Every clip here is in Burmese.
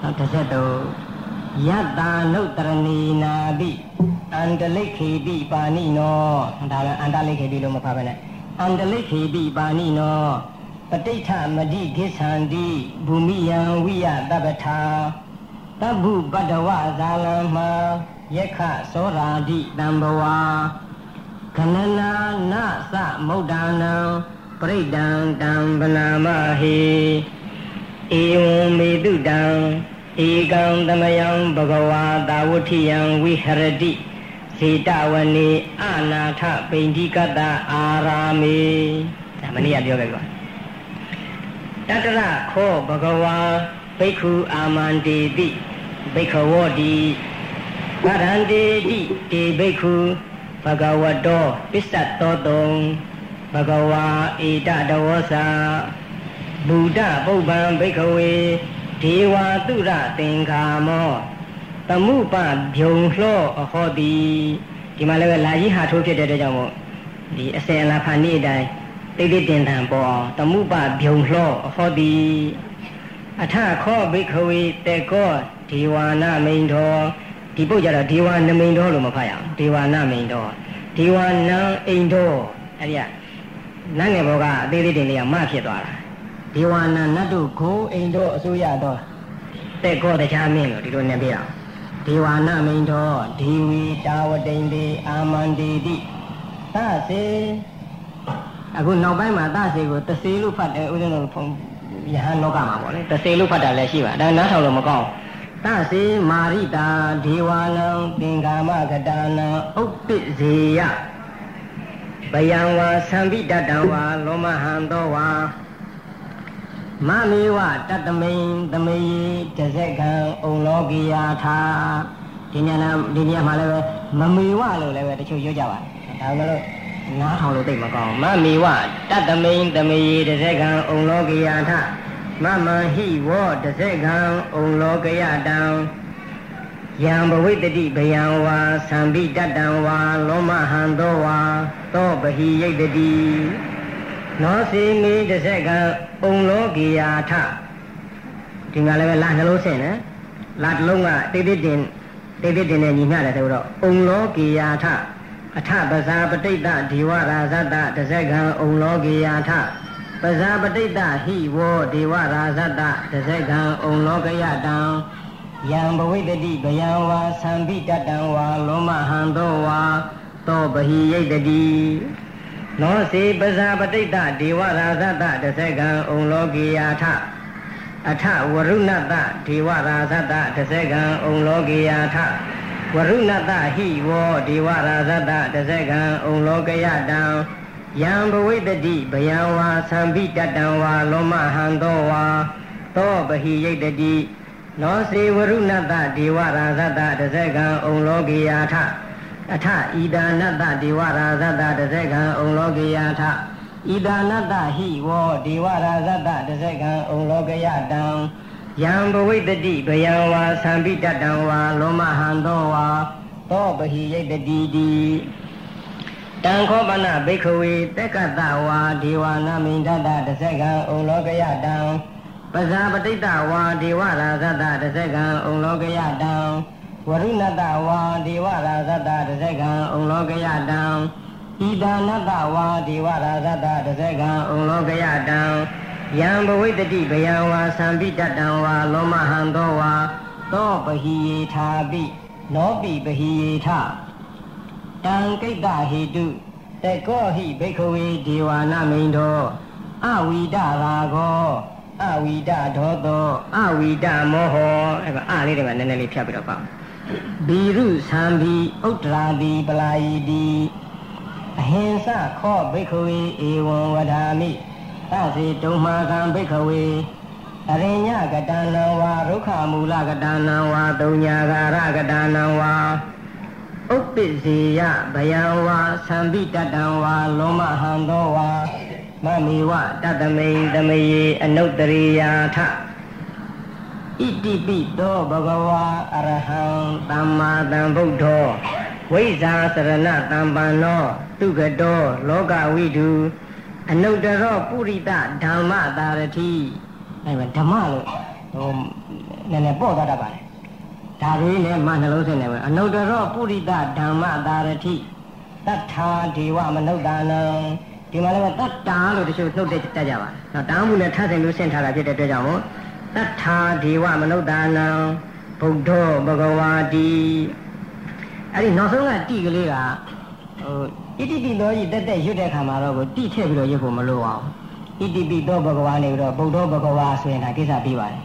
နောက်တစ်ဆက်တော့ယတ္တာနုတ္တရဏီနာတိအန္တလိခေတိပါဏိနောဒါလည်းအန္တလိခေတိလို့မဖတ်ပဲနဲ့အန္တလိခေတိပါဏိနောပဋိဋ္ဌမတိကိသန္တိဘူမိယံဝိယတပ္ပထာတဗ္ဗုပတ္တဝဇာလံမယက္ခသောရာတိတံဘဝခဏနာနသမုဒ္ဒနံပရိဒံတံဗနာမဟိ ဧဝံမေတုတံဧကံသမယံဘဂဝါတာဝဋ္ဌိယံဝိဟရတိစေတဝနေအနာထပိန္ဒီကတအာရာမေဒါမနေ့ကပြောခဲ့ကွာတတရခောဘဂဝါဘိက္ခုအာမန္တေတိဘိက္ခဝောတိဗရန္တေတိတေဘိက္ခုဘဂဝတောပစ္စတောတုံဘဂဝါဧတတဝောစာ ဘုဒ္ဓပုဗ္ဗံဘိက္ခဝေဒေဝတုရသင်္ခါမောတမှုပဗျုံလှောအဟောတိဒီမှာလည်းပဲလာကြီးဟာထိုးဖြစ်တဲ့အတွက်ကြောင့်မို့ဒီအစင်အလာဖာနေ့တိုင်းတိတ်တိတ်တင်တန်ပေါ်အောင်တမှုပဗျုံလှောအဟောတိအထခောဘိက္ခဝေတေကောဒေဝနာမိန်တော်ဒီပုတ်ကြတော့ဒေဝနမိန်တော်လို့မဖတ်ရအောင်ဒေဝနာမိန်တော်ဒေဝနံအိန်တော်အဲ့ဒီကနတ်ငယ်ဘောကအသေးသေးတင်လေးကမဖြစ်သွားတာ ဒေဝနာနတ်တို့ကိုအိန်တော်အစိုးရတော်တဲ့ကောတရားမင်းလို့ဒီလိုနေပြအောင်ဒေဝနာမိန်တော်ဒေဝီတာဝတိန်တိအာမန္တိတိသစေအခုနောက်ပိုင်းမှာသစေကိုတစေလို့ဖတ်တယ်ဦးဇင်းတို့ဖုံယဟန်လောကမှာပေါ့လေတစေလို့ဖတ်တာလည်းရှိပါဒါနားထောင်လို့မကောင်းသစေမာရိတာဒေဝနံသင်္ကာမကတာနံဥပ္ပိဇေယဘယံဝါသံပိတတံဝါလောမဟံသောဝါ မမေဝတတမိန်သမေယတဇက်ကံဩလောကိယာထာဒီညနာဒီညမှာလည်းပဲမမေဝလို့လည်းပဲတချို့ရွတ်ကြပါတယ်ဒါမှမဟုတ်နားထောင်လို့သိမကောင်းမမေဝတတမိန်သမေယတဇက်ကံဩလောကိယာထမမဟိဝောတဇက်ကံဩလောကယတံယံဘဝိတတိဘယံဝါသံပိတတံဝါလောမဟံသောဝါသောပဟိယိတတိ နောစီမိတဆက်ကအုံလောကေယာထဒီမှာလည်းပဲလာနှလုံးဆင့်နော်လာတစ်လုံးကတိတ်တိတ်တင်တိတ်တိတ်တင်နဲ့ညီမျှတယ်ဆိုတော့အုံလောကေယာထအထပဇာပဋိတ္တဒီဝရာဇတတဇက်ကံအုံလောကေယာထပဇာပဋိတ္တဟိဝောဒေဝရာဇတတဇက်ကံအုံလောကယတံယံဘဝိတတိဘယံဝါသံပိတတံဝါလောမဟံသောဝါသောပဟိယိတတိ နောစီပဇာပဋိတ္တဒေဝရာဇတတဇက်ကံဩလောကိယာထအထဝရုဏတဒေဝရာဇတတဇက်ကံဩလောကိယာထဝရုဏတဟိဝောဒေဝရာဇတတဇက်ကံဩလောကယတံယံဘဝိတတိဘယံဝါသံပိတတံဝါလောမဟံသောဝါသောပဟိယိတတိနောစေဝရုဏတဒေဝရာဇတတဇက်ကံဩလောကိယာထ အထဣဒာနတဒေဝရာဇတတဇက်ကံဩလောကယထဣဒာနတဟိဝောဒေဝရာဇတတဇက်ကံဩလောကယတံယံဘဝိတတိဘယံဝါသံပိတတံဝါလောမဟံသောဝါသောပဟိယိတတိတိတံခောပနဘိခဝေတက္ကတဝါဒေဝနာမိန္ဒတတဇက်ကံဩလောကယတံပဇာပတိတဝါဒေဝရာဇတတဇက်ကံဩလောကယတံ ဝရုဏတဝါဒေဝရာဇတတဇကံဩလောကယတံဣဒာနတဝါဒေဝရာဇတတဇကံဩလောကယတံယံဘဝိတတိဘယံဝါသံပိတတံဝါလောမဟံသောဝါသောပဟိယေထာပိလောပိပဟိယေထတံကိတ္တဟိတုတကောဟိဘိခဝေဒေဝနာမိန်သောအဝိဒရာဂောအဝိဒဒောသောအဝိဒမောဟောအဲ့ဒါအလေးတွေကနည်းနည်းလေးဖြတ်ပြီးတော့ပါ ဘီရုသံဘီဥဒ္ဒရာတိပလာယီတိအဟင်္စခောဘိက္ခဝေဧဝံဝဒာမိသစေတုံမာကံဘိက္ခဝေအရိညကတနံဝါရုခမူလကတနံဝါတုံညာဂာရကတနံဝါဥပ္ပိစေယဘယံဝါသံပိတတံဝါလောမဟံသောဝါမမေဝတတမိန်တမယေအနုတ္တရိယာထ ဣတိပိသောဘဂဝါအရဟံသမ္မာသမ္ဗုဒ္ဓောဝိဇာစရဏတံပန္နောတုကတောလောကဝိတုအနုတ္တရောပုရိသဓမ္မတာရတိအဲ့မှာဓမ္မလို့ဟိုနည်းနည်းပေါ့သွားတတ်ပါတယ်ဒါလေးနဲ့မှနှလုံးသွင်းနေမယ်အနုတ္တရောပုရိသဓမ္မသာရတိတတ္ထာဒေဝမနုဿာနံဒီမှာလည်းတတ္တာလို့တချို့နှုတ်တဲ့တက်ကြပါတယ်။နော်တားမှုနဲ့ထပ်ဆင်လို့ဆင့်ထားတာဖြစ်တဲ့အတွက်ကြောင့်မို့ တတ္ထာဒေဝမနုဿာနံဗုဒ္ဓဘဂဝါတိအဲ့ဒီနောက်ဆုံးကတိကလေးကဟိုဣတိပိသောကြီးတက်တက်ရွတ်တဲ့ခါမှာတော့ကိုတိထည့်ပြီးတော့ရွတ်ဖို့မလိုပါဘူးဣတိပိသောဘဂဝါနေပြီးတော့ဗုဒ္ဓဘဂဝါဆိုရင်ဒါကိစ္စပြီးပါတယ်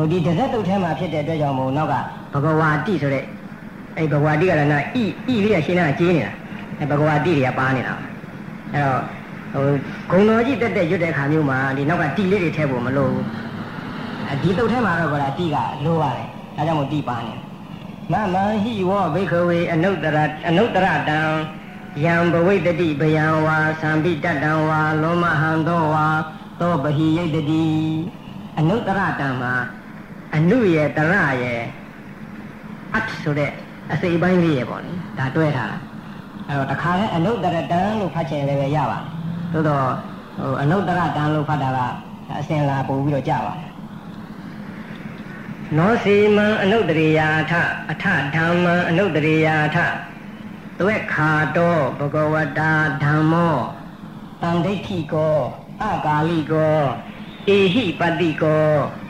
ဟိုဒီတစ်သက်တုတ်ထဲမှာဖြစ်တဲ့အတွက်ကြောင့်မို့နောက်ကဘဂဝါတိဆိုတဲ့အဲ့ဘဂဝါတိကလည်းနာဣဣလေးကရှင်းတာကြေးနေတာအဲ့ဘဂဝါတိတွေကပါနေတာအဲ့တော့ဟိုဂုံတော်ကြီးတက်တက်ရွတ်တဲ့ခါမျိုးမှာဒီနောက်ကတိလေးတွေထည့်ဖို့မလိုဘူး ဒီတုတ်ထဲမှာတော့ကတိကလိုပါတယ်ဒါကြောင့်မို့တိပါနေမမန်ဟိဝဘိခဝေအနုတ္တရအနုတ္တရတံယံဘဝိတတိဗယံဝါသံပိတတံဝါလောမဟံသောဝါသောပဟိယိတတိအနုတ္တရတံမှာအနုရဲ့တရရဲ့အတ်ဆိုတဲ့အစိပ်ပိုင်းလေးရဲ့ပေါ့လေဒါတွဲထားတာအဲ့တော့တခါလဲအနုတ္တရတံလို့ဖတ်ချင်လည်းပဲရပါတယ်သို့တော့ဟိုအနုတ္တရတံလို့ဖတ်တာကအစင်လာပို့ပြီးတော့ကြပါတယ် နောစီမံအနုတ္တရိယာထအထဓမ္မံအနုတ္တရိယာထသွက်ခါတောဘဂဝတာဓမ္မောတန်ဒိဋ္ဌိကောအကာလိကောဧဟိပတိကော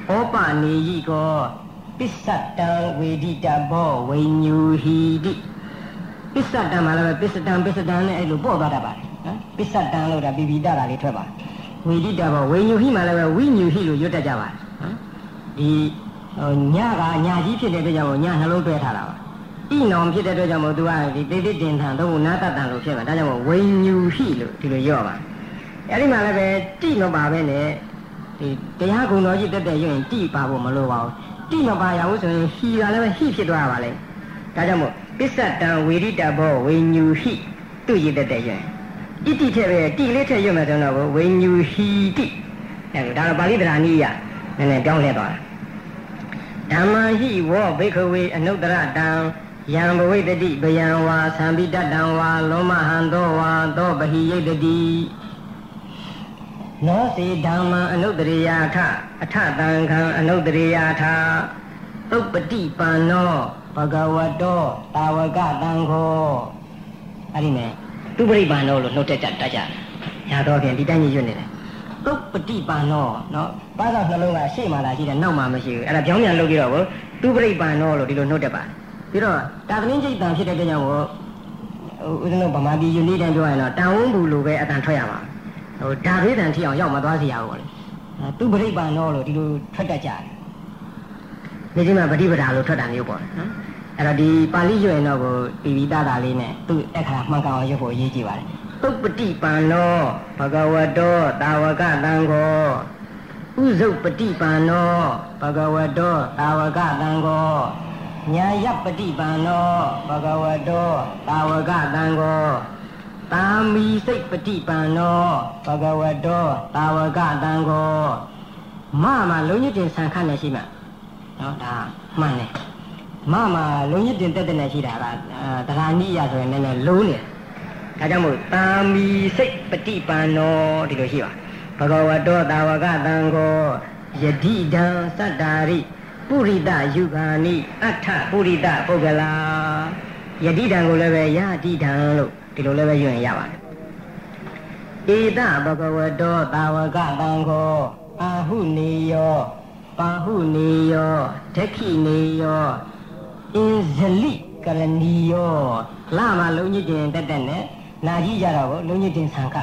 ဩပနေယိကောပစ္စတံဝေဒိတဘောဝိညူဟိတိပစ္စတံမှာလည်းပစ္စတံပစ္စတံနဲ့အဲ့လိုပို့သွားတတ်ပါတယ်နော်ပစ္စတံလို့ဒါပိပိတတာလေးထွက်ပါဝေဒိတဘောဝိညူဟိမှာလည်းဝိညူဟိလို့ရွတ်တတ်ကြပါတယ်နော်ဒီ ညကညာကြီးဖြစ်တဲ့အတွက်ကြောင့်ညနှလုံးတွဲထားတာပါဣနောင်ဖြစ်တဲ့အတွက်ကြောင့်မို့သူကဒီတိတိတင်ထန်တော့နာတတန်လို့ဖြစ်မှာဒါကြောင့်မို့ဝိညူဟိလို့ဒီလိုရော့ပါအဲ့ဒီမှာလည်းပဲတိမပါပဲနဲ့ဒီတရားကုံတော်ကြီးတက်တဲ့ရွရင်တိပါဖို့မလိုပါဘူးတိမပါရဘူးဆိုရင်ဟီကလည်းပဲဟိဖြစ်သွားပါလေဒါကြောင့်မို့ပစ္စတံဝေရိတဘောဝိညူဟိသူ့ရည်တက်တဲ့ရွရင်ဣတိထက်ပဲတိလေးထက်ရွမယ်ဆိုတော့ဝိညူဟိတိအဲဒါတော့ပါဠိတရားနည်းရနည်းနည်းပြောင်းလဲသွားတာ ဓမ္မဟိဝောဘိခဝေအနုတ္တရတံယံဘဝိတတိဗယံဝါသံပိတတံဝါလောမဟံသောဝါသောပဟိယိတတိနောစေဓမ္မံအနုတ္တရိယာထအထတံခံအနုတ္တရိယာထသုပတိပန္နောဘဂဝတောတာဝကတံခောအဲ့ဒီနဲ့သူပရိပန္နောလို့နှုတ်တက်ကြတတ်ကြညာတော့ဖြင့်ဒီတိုင်းကြီးရွတ်နေတယ် သုပတိပန္နောနော်ဘာသာနှလုံးကရှေ့မှာလာရှိတယ်နောက်မှာမရှိဘူးအဲ့ဒါပြောင်းပြန်လုပ်ပြီးတော့ကိုသူပရိပန္နောလို့ဒီလိုနှုတ်တက်ပါတယ်ပြီးတော့တာသမင်းစိတ်တန်ဖြစ်တဲ့ကြောင့်ကိုဦးဇင်းတို့ဗမာပြည်ယူနီးတိုင်းပြောရင်တော့တန်ဝန်းဘူးလိုပဲအတန်ထွက်ရမှာဟိုဒါဘေးတန်ထီအောင်ရောက်မသွားစီရဘူးလေသူပရိပန်တော့လို့ဒီလိုထွက်တတ်ကြတယ်ဒီကြီးမှာပฏิပဒါလို့ထွက်တာမျိုးပေါ့နော်အဲ့တော့ဒီပါဠိရွယ်တော့ကိုပိပိတတာလေးနဲ့သူ့အခါမှန်ကန်အောင်ရွတ်ဖို့အရေးကြီးပါတယ် သုပတိပန်နောဘဂဝတောတာဝကတံခောဥဇုပတိပန်နောဘဂဝတောတာဝကတံခောညာယပฏิပန်နောဘဂဝတောတာဝကတံကိုတာမီစိတ်ပฏิပန်နောဘဂဝတောတာဝကတံကိုမမလုံးညစ်တင်ဆံခတ်နေရှိမှာနော်ဒါမှန်တယ်မမလုံးညစ်တင်တက်တဲ့နေရှိတာကတရားနည်းရဆိုရင်လည်းလုံးနေ ဒါကြောင့်မို့တာမီစိတ်ပฏิပန်နောဒီလိုရှိပါဘဂဝတောတာဝကတံကိုယတိဒံသတ္တာရိပုရိတယုဂာနိအထပုရိတပုဂ္ဂလာယတိတံကိုလည်းပဲယတိတံလို့ဒီလိုလည်းပဲယူရင်ရပါတယ်ဧတဘဂဝတောတာဝကတံခောအာဟုနေယောပါဟုနေယောဒက္ခိနေယောအင်ဇလိကရဏီယောလာမလုံးညစ်တင်တက်တက်နဲ့ နာကြီးကြတော့လုံးညစ်တင်ဆံခ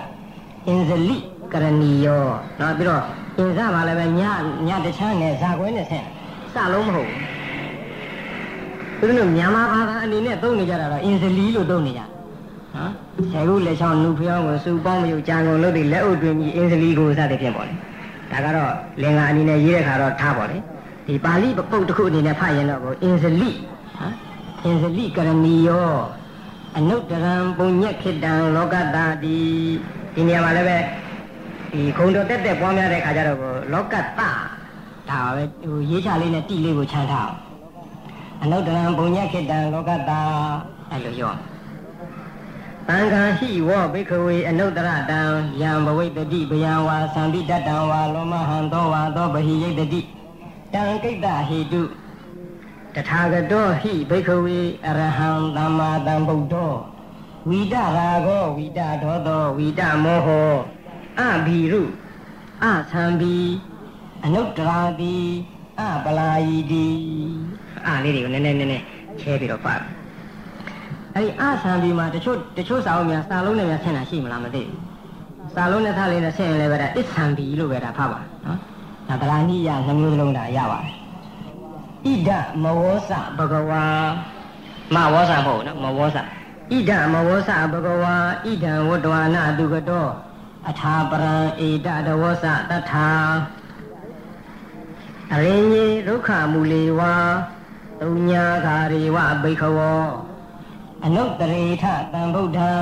အင်ဇလိကရဏီယောနောက်ပြီးတော့အင်ဇမှာလည်းပဲညညတချမ်းနဲ့ဇာကွဲနဲ့ဆင်းစလုံးမဟုတ်ဘူးသူတို့မြန်မာဘာသာအနေနဲ့သုံးနေကြတာတော့အင်ဇလီလို့သုံးနေကြနော်ဆယ်ခုလက်ချောင်းနုဖျောင်းကိုစူပေါင်းမယူကြံကုန်လို့ဒီလက်အုပ်တွင်ကြီးအင်ဇလီကိုစတဲ့ပြင်ပေါ့လေဒါကတော့လင်္ကာအနေနဲ့ရေးတဲ့ခါတော့ထားပေါ့လေဒီပါဠိပုတ်တစ်ခုအနေနဲ့ဖတ်ရင်တော့အင်ဇလိဟာအင်ဇလိကရဏီယော အနုတ္တရံပုညက်ခိတံလောကတာတိဒီနေရာမှာလည်းပဲဒီခုံတော်တက်တက်ပွားများတဲ့ခါကျတော့လောကတာဒါပဲဟိုရေးချလေးနဲ့တိလေးကိုခြံထားအနုတ္တရံဘုံညက်ခိတံလောကတာအဲ့လိုရောတတံခံဟိဝောဘိခဝေအနုတ္တရတံယံဘဝိတတိဘယံဝါသံတိတတံဝါလောမဟံသောဝါသောဗဟိယိတတိတံကိတ္တဟိတု တထာဂတောဟိဘိခဝေအရဟံသမ္မာသမ္ဗုဒ္ဓောဝိတရာဂောဝိတဒောသောဝိတမောဟောအဘိရုအသံဘီအနုတ္တရာတိအပလာယီတိအားလေးတွေကိုနည်းနည်းနည်းနည်းချဲပြီးတော့ပါအဲ့ဒီအသံဘီမှာတချို့တချို့စာအုပ်များစာလုံးနဲ့များဆင်တာရှိမလားမသိဘူးစာလုံးနဲ့ထားလေးနဲ့ဆင်ရင်လည်းပဲဒါအသံဘီလို့ပဲဒါဖတ်ပါနော်ဒါဗလာနိယနှမျိုးစလုံးဒါရပါတယ် ဣဒမဝောစဘဂဝါမဝောစမဟုတ်နော်မဝောစဣဒမဝောစဘဂဝါဣဒံဝတ္တဝနာတုကတောအထာပရံဧတတဝောစတထာအရင်းကြီးဒုက္ခမူလေဝါတုညာခာရေဝဘိခဝောအနုတရေထတံဗုဒ္ဓံ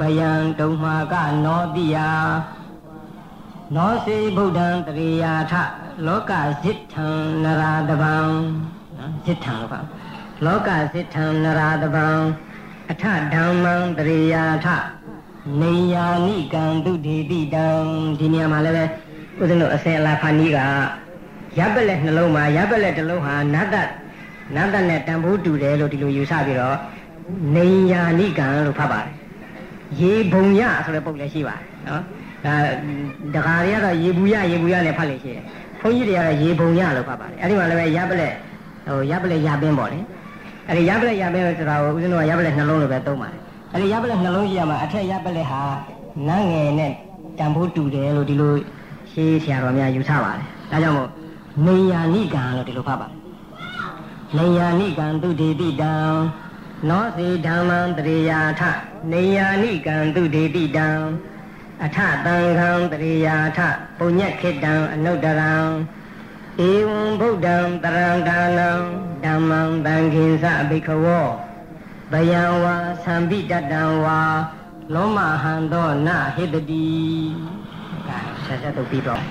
ဗယံတုံမာကနောတိယနောစေဗုဒ္ဓံတရေယာထ လောကဇိထံနရာတဗံနော်ဇိထံလို့ပါလောကဇိထံနရာတဗံအထဓမ္မံတရေယာထနေယာနိကံဒုတိတိတံဒီနေရာမှာလည်းပဲဦးဇင်းတို့အစင်အလာဖာနီးကရပ်ပလက်နှလုံးမှာရပ်ပလက်တစ်လုံးဟာနတ်တနတ်တနဲ့တန်ဖိုးတူတယ်လို့ဒီလိုယူဆပြီးတော့နေယာနိကံလို့ဖတ်ပါတယ်ရေဘုံရဆိုတဲ့ပုတ်လည်းရှိပါတယ်နော်ဒါဒကာတွေကတော့ရေဘူးရရေဘူးရနဲ့ဖတ်လို့ရှိတယ် ဘုန်းကြီးတွေကတော့ရေဘုံရလို့ဖတ်ပါတယ်အဲ့ဒီမှာလည်းပဲရပ်ပလက်ဟိုရပ်ပလက်ရပင်းပေါ့လေအဲ့ဒီရပ်ပလက်ရပင်းဆိုတာကိုဦးဇင်းတို့ကရပ်ပလက်နှလုံးလို့ပဲသုံးပါတယ်အဲ့ဒီရပ်ပလက်နှလုံးရှိရမှာအထက်ရပ်ပလက်ဟာနန်းငယ်နဲ့တန်ဖိုးတူတယ်လို့ဒီလိုရှေးဆရာတော်များယူဆပါတယ်ဒါကြောင့်မို့နေယာနိကံလို့ဒီလိုဖတ်ပါတယ်နေယာနိကံသူတေတိတံနောစေဓမ္မံတရေယာထနေယာနိကံသူတေတိတံ အထတံခံတရေယာထပုညက်ခိတံအနုတ္တရံဧဝံဗုဒ္ဓံတရံဒါနံဓမ္မံတံခိသဘိခဝောဘယံဝါသံပိတတံဝါလောမဟံသောနဟိတတိကဆက်ဆက်တော့ပြီးတော့